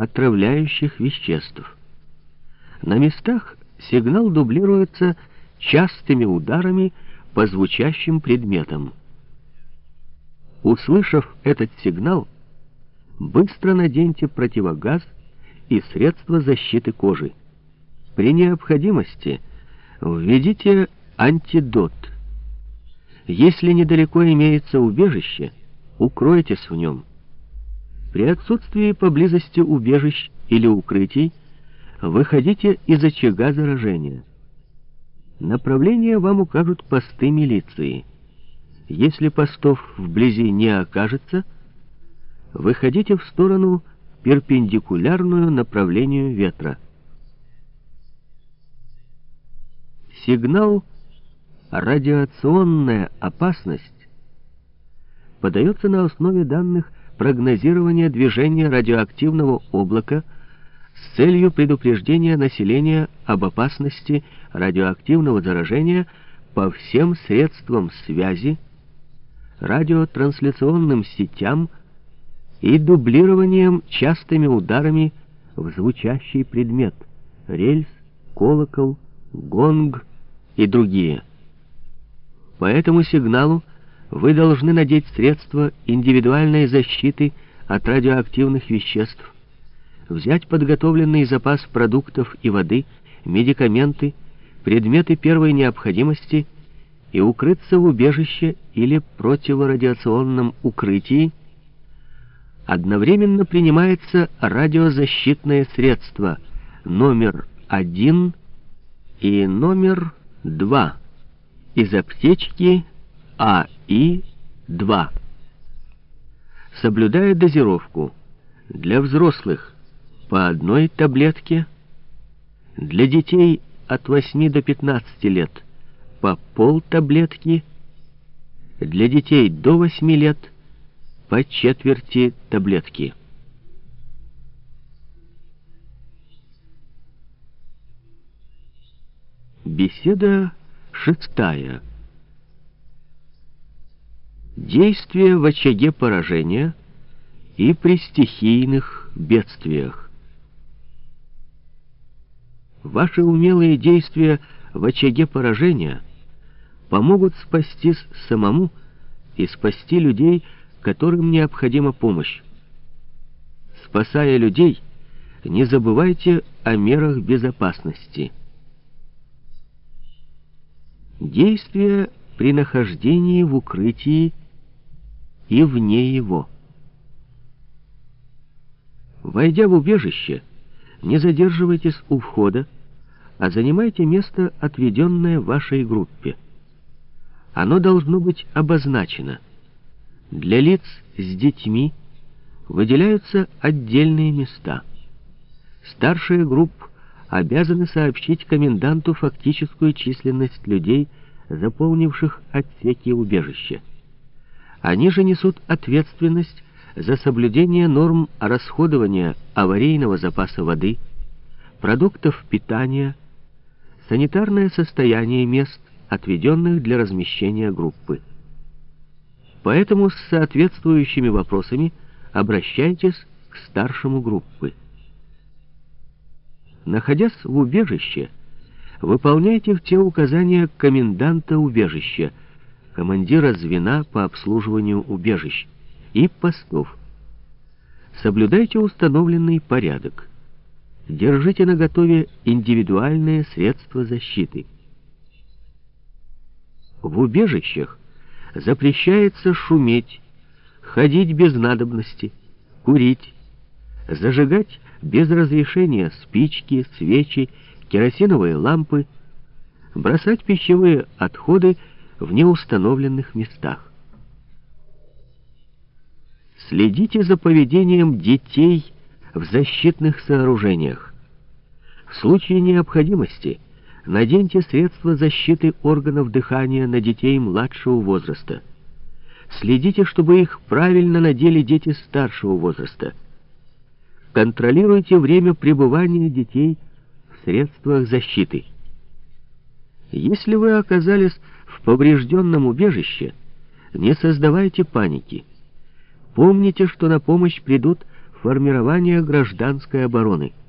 отравляющих веществ. На местах сигнал дублируется частыми ударами по звучащим предметам. Услышав этот сигнал, быстро наденьте противогаз и средства защиты кожи. При необходимости введите антидот. Если недалеко имеется убежище, укройтесь в нем. При отсутствии поблизости убежищ или укрытий выходите из очага заражения. Направление вам укажут посты милиции. Если постов вблизи не окажется, выходите в сторону, перпендикулярную направлению ветра. Сигнал «радиационная опасность» подается на основе данных прогнозирования движения радиоактивного облака с целью предупреждения населения об опасности радиоактивного заражения по всем средствам связи, радиотрансляционным сетям и дублированием частыми ударами в звучащий предмет — рельс, колокол, гонг и другие. По этому сигналу вы должны надеть средства индивидуальной защиты от радиоактивных веществ, взять подготовленный запас продуктов и воды, медикаменты, предметы первой необходимости и укрыться в убежище или противорадиационном укрытии, одновременно принимается радиозащитное средство номер один и номер два из аптечки АИ-2. Соблюдая дозировку для взрослых по одной таблетке, для детей от 8 до 15 лет по полтаблетки, для детей до 8 лет по четверти таблетки. Беседа шестая. Действие в очаге поражения и при стихийных бедствиях. Ваши умелые действия в очаге поражения помогут спастись самому и спасти людей, которым необходима помощь. Спасая людей, не забывайте о мерах безопасности. Действия при нахождении в укрытии и вне его. Войдя в убежище, не задерживайтесь у входа, а занимайте место, отведенное вашей группе. Оно должно быть обозначено. Для лиц с детьми выделяются отдельные места. Старшие групп обязаны сообщить коменданту фактическую численность людей, заполнивших отсеки убежища. Они же несут ответственность за соблюдение норм расходования аварийного запаса воды, продуктов питания, санитарное состояние мест, отведенных для размещения группы. Поэтому с соответствующими вопросами обращайтесь к старшему группы. Находясь в убежище, выполняйте все указания коменданта убежища, командира звена по обслуживанию убежищ, и постов. Соблюдайте установленный порядок. Держите наготове индивидуальные средства защиты. В убежищах запрещается шуметь, ходить без надобности, курить, зажигать без разрешения спички, свечи, керосиновые лампы, бросать пищевые отходы в неустановленных местах. Следите за поведением детей в защитных сооружениях. В случае необходимости наденьте средства защиты органов дыхания на детей младшего возраста. Следите, чтобы их правильно надели дети старшего возраста. Контролируйте время пребывания детей в средствах защиты. Если вы оказались в поврежденном убежище, не создавайте паники. Помните, что на помощь придут формирование гражданской обороны –